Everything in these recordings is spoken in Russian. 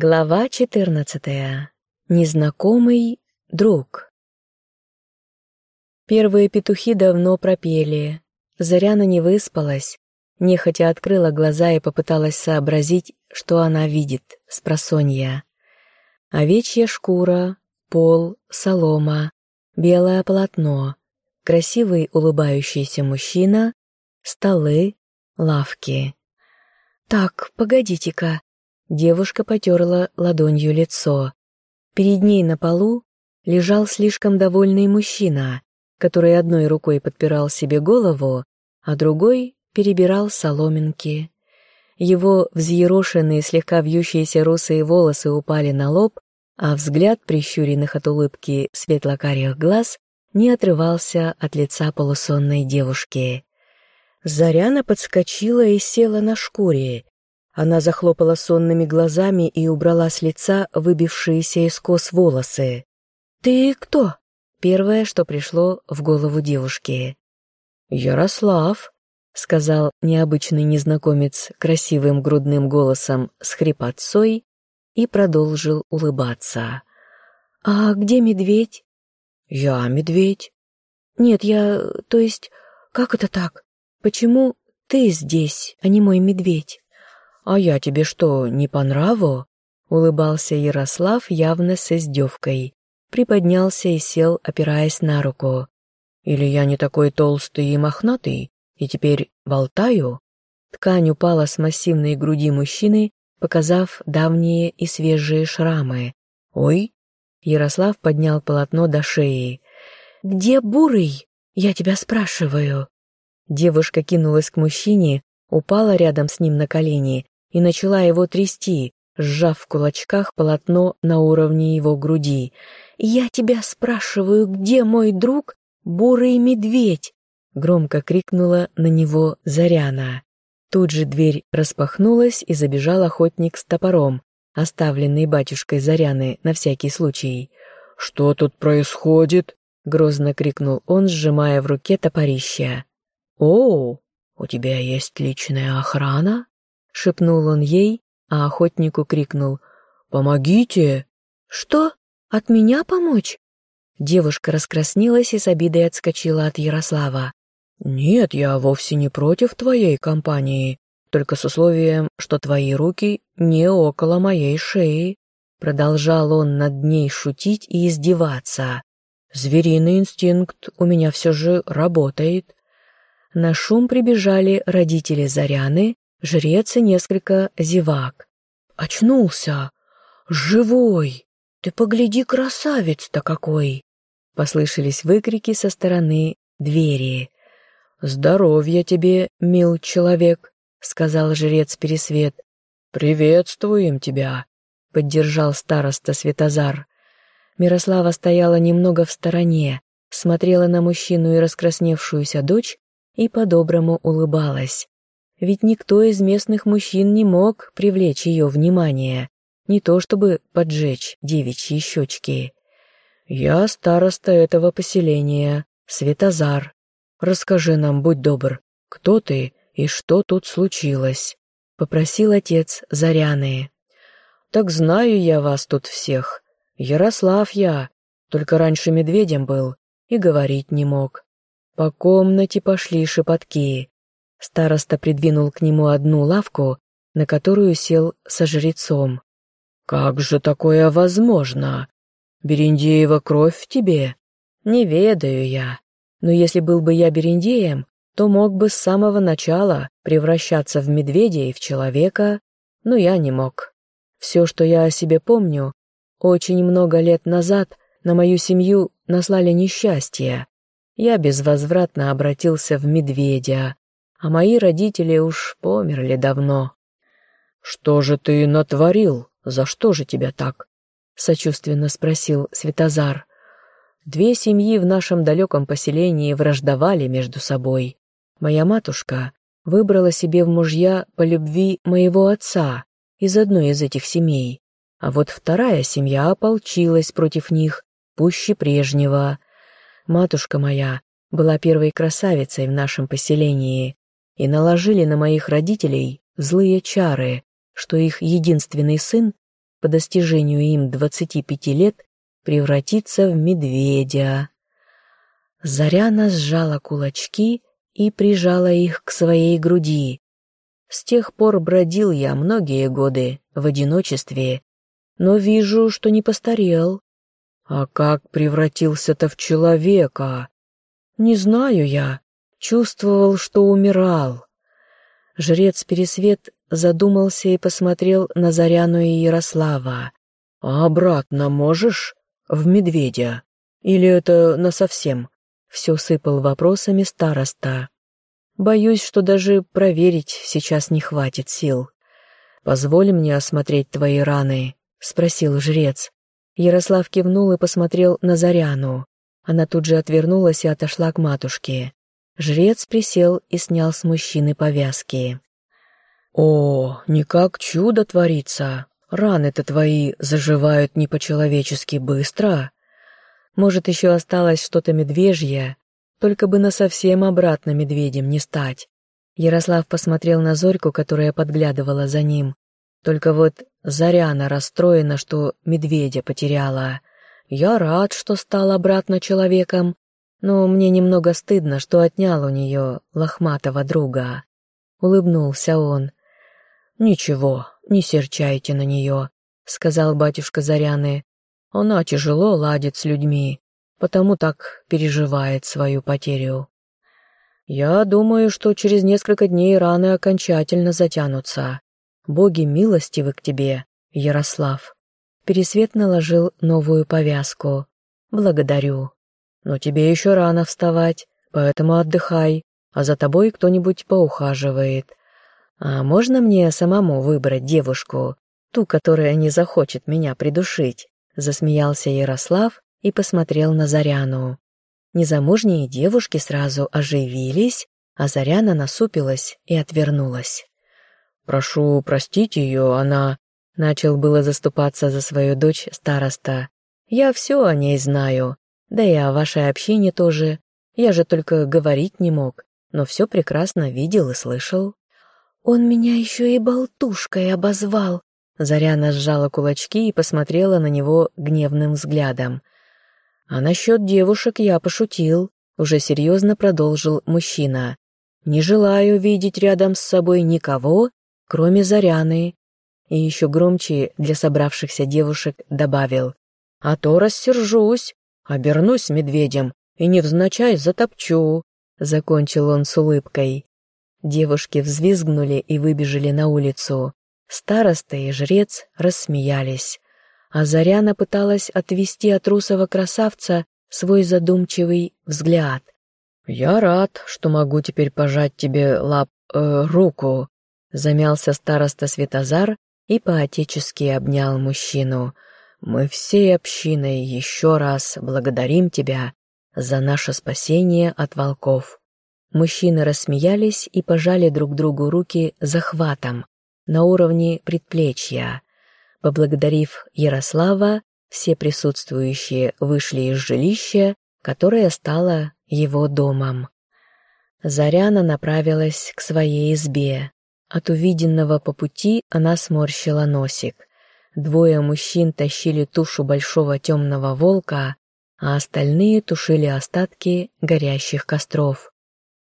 Глава 14. Незнакомый друг. Первые петухи давно пропели. Заряна не выспалась, нехотя открыла глаза и попыталась сообразить, что она видит с просонья. Овечья шкура, пол, солома, белое полотно, красивый улыбающийся мужчина, столы, лавки. «Так, погодите-ка», Девушка потерла ладонью лицо. Перед ней на полу лежал слишком довольный мужчина, который одной рукой подпирал себе голову, а другой перебирал соломинки. Его взъерошенные, слегка вьющиеся русые волосы упали на лоб, а взгляд прищуренных от улыбки светло-карих глаз не отрывался от лица полусонной девушки. Заряна подскочила и села на шкуре, она захлопала сонными глазами и убрала с лица выбившиеся из кос волосы. «Ты кто?» — первое, что пришло в голову девушки. «Ярослав», — сказал необычный незнакомец красивым грудным голосом с хрипотцой и продолжил улыбаться. «А где медведь?» «Я медведь». «Нет, я... то есть... как это так? Почему ты здесь, а не мой медведь?» «А я тебе что, не по нраву?» — улыбался Ярослав явно с издевкой. Приподнялся и сел, опираясь на руку. «Или я не такой толстый и мохнатый, и теперь болтаю?» Ткань упала с массивной груди мужчины, показав давние и свежие шрамы. «Ой!» Ярослав поднял полотно до шеи. «Где Бурый? Я тебя спрашиваю». Девушка кинулась к мужчине, упала рядом с ним на колени и начала его трясти, сжав в кулачках полотно на уровне его груди. «Я тебя спрашиваю, где мой друг, бурый медведь?» Громко крикнула на него Заряна. Тут же дверь распахнулась, и забежал охотник с топором, оставленный батюшкой Заряны на всякий случай. «Что тут происходит?» — грозно крикнул он, сжимая в руке топорище. «О, у тебя есть личная охрана?» Шепнул он ей, а охотнику крикнул «Помогите!» «Что? От меня помочь?» Девушка раскраснелась и с обидой отскочила от Ярослава. «Нет, я вовсе не против твоей компании, только с условием, что твои руки не около моей шеи». Продолжал он над ней шутить и издеваться. «Звериный инстинкт у меня все же работает». На шум прибежали родители Заряны жрец и несколько зевак. «Очнулся! Живой! Ты погляди, красавец-то какой!» Послышались выкрики со стороны двери. «Здоровья тебе, мил человек!» — сказал жрец Пересвет. «Приветствуем тебя!» — поддержал староста Светозар. Мирослава стояла немного в стороне, смотрела на мужчину и раскрасневшуюся дочь и по-доброму улыбалась ведь никто из местных мужчин не мог привлечь ее внимание, не то чтобы поджечь девичьи щечки. «Я староста этого поселения, Светозар. Расскажи нам, будь добр, кто ты и что тут случилось?» — попросил отец Заряны. «Так знаю я вас тут всех. Ярослав я, только раньше медведем был и говорить не мог. По комнате пошли шепотки. Староста придвинул к нему одну лавку, на которую сел со жрецом. «Как же такое возможно? Берендеева кровь в тебе?» «Не ведаю я. Но если был бы я Берендеем, то мог бы с самого начала превращаться в медведя и в человека, но я не мог. Все, что я о себе помню, очень много лет назад на мою семью наслали несчастье. Я безвозвратно обратился в медведя, а мои родители уж померли давно. «Что же ты натворил? За что же тебя так?» — сочувственно спросил Светозар. «Две семьи в нашем далеком поселении враждовали между собой. Моя матушка выбрала себе в мужья по любви моего отца из одной из этих семей, а вот вторая семья ополчилась против них, пуще прежнего. Матушка моя была первой красавицей в нашем поселении, и наложили на моих родителей злые чары, что их единственный сын по достижению им 25 лет превратиться в медведя. Заряна сжала кулачки и прижала их к своей груди. С тех пор бродил я многие годы в одиночестве, но вижу, что не постарел. А как превратился-то в человека? Не знаю я, чувствовал, что умирал. Жрец Пересвет задумался и посмотрел на Заряну и Ярослава. «А обратно можешь? В медведя? Или это насовсем?» Все сыпал вопросами староста. «Боюсь, что даже проверить сейчас не хватит сил. Позволь мне осмотреть твои раны», — спросил жрец. Ярослав кивнул и посмотрел на Заряну. Она тут же отвернулась и отошла к матушке. Жрец присел и снял с мужчины повязки. «О, не как чудо творится! Раны-то твои заживают не по-человечески быстро!» Может, еще осталось что-то медвежье, только бы на совсем обратно медведем не стать. Ярослав посмотрел на Зорьку, которая подглядывала за ним. Только вот Заряна расстроена, что медведя потеряла. Я рад, что стал обратно человеком, но мне немного стыдно, что отнял у нее лохматого друга. Улыбнулся он. «Ничего, не серчайте на нее», — сказал батюшка Заряны. Она тяжело ладит с людьми, потому так переживает свою потерю. Я думаю, что через несколько дней раны окончательно затянутся. Боги милостивы к тебе, Ярослав. Пересвет наложил новую повязку. Благодарю. Но тебе еще рано вставать, поэтому отдыхай, а за тобой кто-нибудь поухаживает. А можно мне самому выбрать девушку, ту, которая не захочет меня придушить? Засмеялся Ярослав и посмотрел на Заряну. Незамужние девушки сразу оживились, а Заряна насупилась и отвернулась. «Прошу простить ее, она...» Начал было заступаться за свою дочь староста. «Я все о ней знаю, да и о вашей общине тоже. Я же только говорить не мог, но все прекрасно видел и слышал». «Он меня еще и болтушкой обозвал», Заряна сжала кулачки и посмотрела на него гневным взглядом. «А насчет девушек я пошутил», — уже серьезно продолжил мужчина. «Не желаю видеть рядом с собой никого, кроме Заряны». И еще громче для собравшихся девушек добавил. «А то рассержусь, обернусь медведем и невзначай затопчу», — закончил он с улыбкой. Девушки взвизгнули и выбежали на улицу. Староста и жрец рассмеялись, а Заряна пыталась отвести от русого красавца свой задумчивый взгляд. «Я рад, что могу теперь пожать тебе лап... Э, руку», — замялся староста Светозар и поотечески обнял мужчину. «Мы всей общиной еще раз благодарим тебя за наше спасение от волков». Мужчины рассмеялись и пожали друг другу руки захватом, на уровне предплечья. Поблагодарив Ярослава, все присутствующие вышли из жилища, которое стало его домом. Заряна направилась к своей избе. От увиденного по пути она сморщила носик. Двое мужчин тащили тушу большого темного волка, а остальные тушили остатки горящих костров.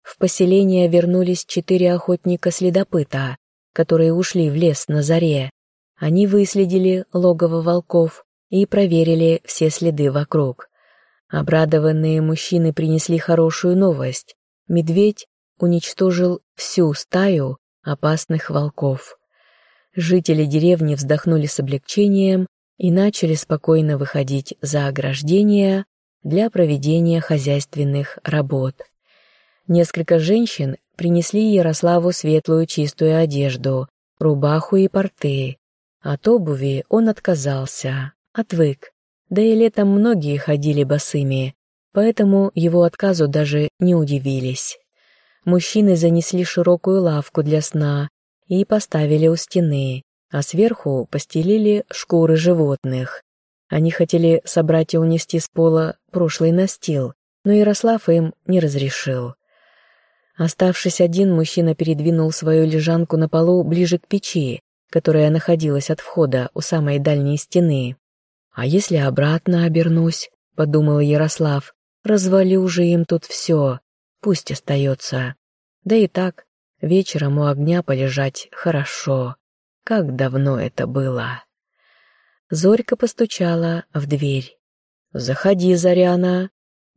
В поселение вернулись четыре охотника-следопыта, которые ушли в лес на заре. Они выследили логово волков и проверили все следы вокруг. Обрадованные мужчины принесли хорошую новость. Медведь уничтожил всю стаю опасных волков. Жители деревни вздохнули с облегчением и начали спокойно выходить за ограждения для проведения хозяйственных работ. Несколько женщин принесли Ярославу светлую чистую одежду, рубаху и порты. От обуви он отказался, отвык. Да и летом многие ходили босыми, поэтому его отказу даже не удивились. Мужчины занесли широкую лавку для сна и поставили у стены, а сверху постелили шкуры животных. Они хотели собрать и унести с пола прошлый настил, но Ярослав им не разрешил. Оставшись один, мужчина передвинул свою лежанку на полу ближе к печи, которая находилась от входа у самой дальней стены. «А если обратно обернусь?» — подумал Ярослав. «Развалю же им тут все, пусть остается. Да и так, вечером у огня полежать хорошо. Как давно это было!» Зорька постучала в дверь. «Заходи, Заряна!»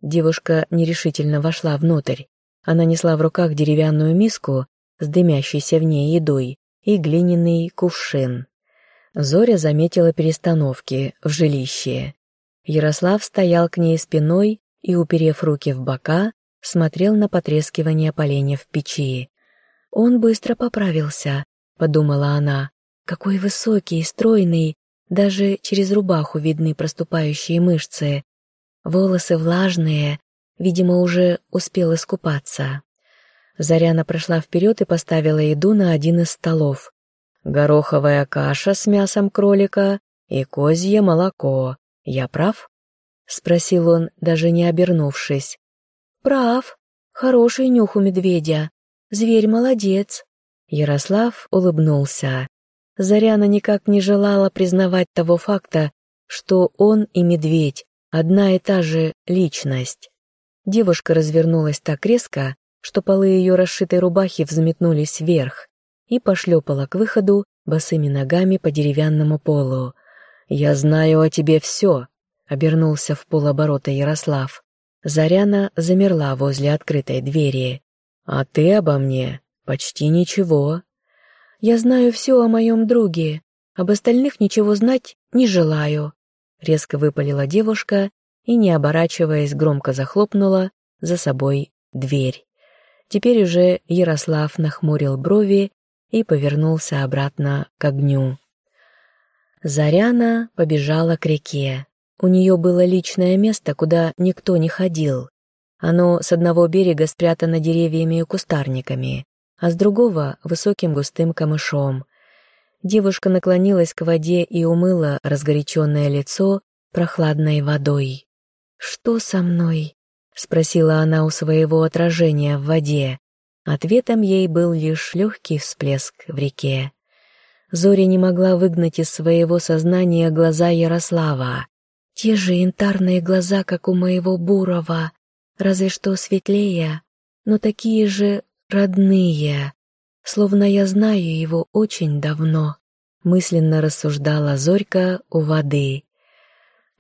Девушка нерешительно вошла внутрь. Она несла в руках деревянную миску с дымящейся в ней едой и глиняный кувшин. Зоря заметила перестановки в жилище. Ярослав стоял к ней спиной и, уперев руки в бока, смотрел на потрескивание поленья в печи. «Он быстро поправился», — подумала она. «Какой высокий, стройный, даже через рубаху видны проступающие мышцы. Волосы влажные, видимо, уже успел искупаться. Заряна прошла вперед и поставила еду на один из столов. «Гороховая каша с мясом кролика и козье молоко. Я прав?» — спросил он, даже не обернувшись. «Прав. Хороший нюх у медведя. Зверь молодец». Ярослав улыбнулся. Заряна никак не желала признавать того факта, что он и медведь — одна и та же личность. Девушка развернулась так резко, что полы ее расшитой рубахи взметнулись вверх и пошлепала к выходу босыми ногами по деревянному полу. «Я знаю о тебе все», — обернулся в полоборота Ярослав. Заряна замерла возле открытой двери. «А ты обо мне почти ничего». Я знаю все о моем друге, об остальных ничего знать не желаю», — резко выпалила девушка и, не оборачиваясь, громко захлопнула за собой дверь. Теперь уже Ярослав нахмурил брови и повернулся обратно к огню. Заряна побежала к реке. У нее было личное место, куда никто не ходил. Оно с одного берега спрятано деревьями и кустарниками, а с другого — высоким густым камышом. Девушка наклонилась к воде и умыла разгоряченное лицо прохладной водой. «Что со мной?» — спросила она у своего отражения в воде. Ответом ей был лишь легкий всплеск в реке. Зоря не могла выгнать из своего сознания глаза Ярослава. Те же янтарные глаза, как у моего Бурова, разве что светлее, но такие же родные, словно я знаю его очень давно», — мысленно рассуждала Зорька у воды.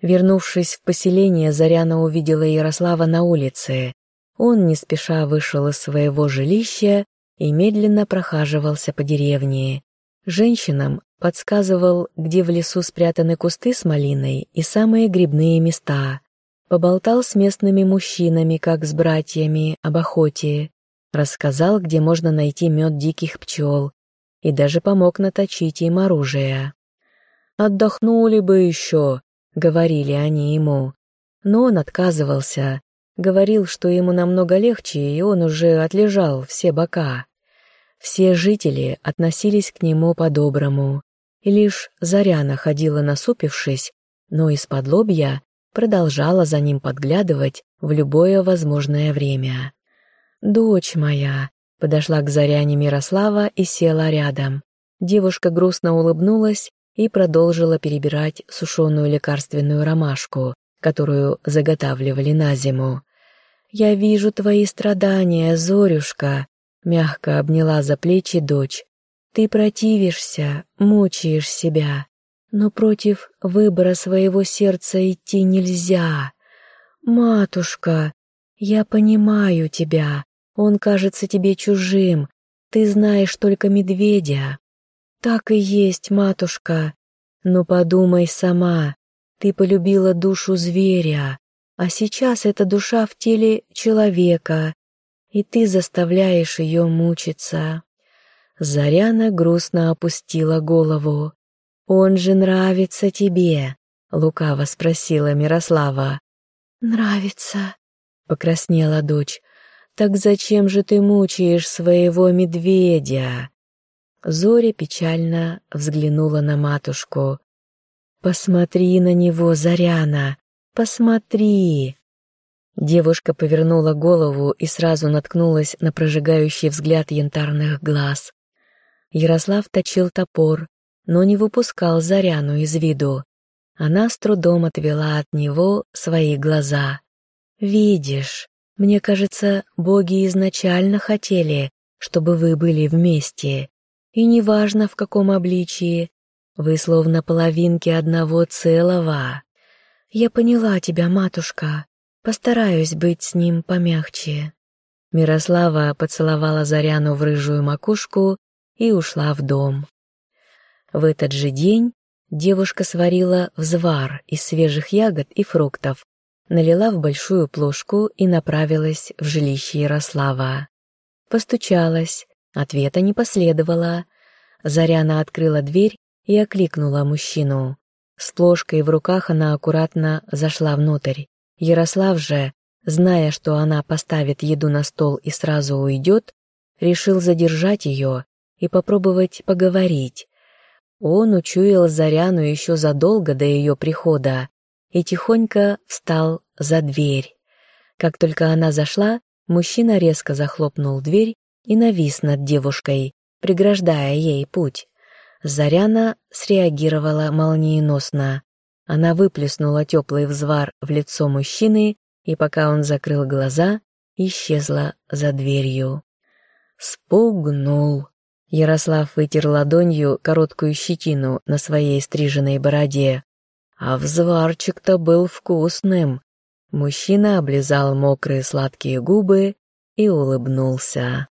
Вернувшись в поселение, Заряна увидела Ярослава на улице. Он не спеша вышел из своего жилища и медленно прохаживался по деревне. Женщинам подсказывал, где в лесу спрятаны кусты с малиной и самые грибные места. Поболтал с местными мужчинами, как с братьями, об охоте. Рассказал, где можно найти мед диких пчел, и даже помог наточить им оружие. «Отдохнули бы еще», — говорили они ему. Но он отказывался, говорил, что ему намного легче, и он уже отлежал все бока. Все жители относились к нему по-доброму, и лишь Заряна ходила насупившись, но из-под лобья продолжала за ним подглядывать в любое возможное время. «Дочь моя!» — подошла к Заряне Мирослава и села рядом. Девушка грустно улыбнулась и продолжила перебирать сушеную лекарственную ромашку, которую заготавливали на зиму. «Я вижу твои страдания, Зорюшка!» — мягко обняла за плечи дочь. «Ты противишься, мучаешь себя, но против выбора своего сердца идти нельзя. Матушка, я понимаю тебя, он кажется тебе чужим, ты знаешь только медведя. Так и есть, матушка. Но подумай сама, ты полюбила душу зверя, а сейчас эта душа в теле человека, и ты заставляешь ее мучиться. Заряна грустно опустила голову. «Он же нравится тебе?» — лукаво спросила Мирослава. «Нравится», — покраснела дочь. «Так зачем же ты мучаешь своего медведя?» Зоря печально взглянула на матушку. «Посмотри на него, Заряна, посмотри!» Девушка повернула голову и сразу наткнулась на прожигающий взгляд янтарных глаз. Ярослав точил топор, но не выпускал Заряну из виду. Она с трудом отвела от него свои глаза. «Видишь, мне кажется, боги изначально хотели, чтобы вы были вместе, и неважно в каком обличии, вы словно половинки одного целого. Я поняла тебя, матушка, постараюсь быть с ним помягче». Мирослава поцеловала Заряну в рыжую макушку и ушла в дом. В этот же день девушка сварила взвар из свежих ягод и фруктов, налила в большую плошку и направилась в жилище Ярослава. Постучалась, ответа не последовало. Заряна открыла дверь и окликнула мужчину. С плошкой в руках она аккуратно зашла внутрь. Ярослав же, зная, что она поставит еду на стол и сразу уйдет, решил задержать ее и попробовать поговорить. Он учуял Заряну еще задолго до ее прихода и тихонько встал за дверь. Как только она зашла, мужчина резко захлопнул дверь и навис над девушкой, преграждая ей путь. Заряна среагировала молниеносно. Она выплеснула теплый взвар в лицо мужчины, и пока он закрыл глаза, исчезла за дверью. Спугнул. Ярослав вытер ладонью короткую щетину на своей стриженной бороде. А взварчик-то был вкусным. Мужчина облизал мокрые сладкие губы и улыбнулся.